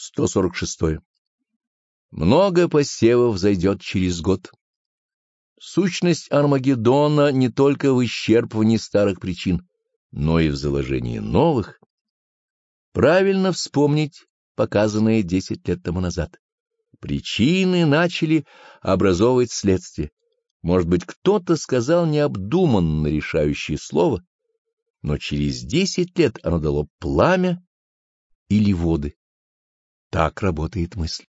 146. Много посевов зайдет через год. Сущность Армагеддона не только в исчерпывании старых причин, но и в заложении новых. Правильно вспомнить показанное десять лет тому назад. Причины начали образовывать следствие. Может быть, кто-то сказал необдуманно решающее слово, но через десять лет оно дало пламя или воды. Так работает мысль.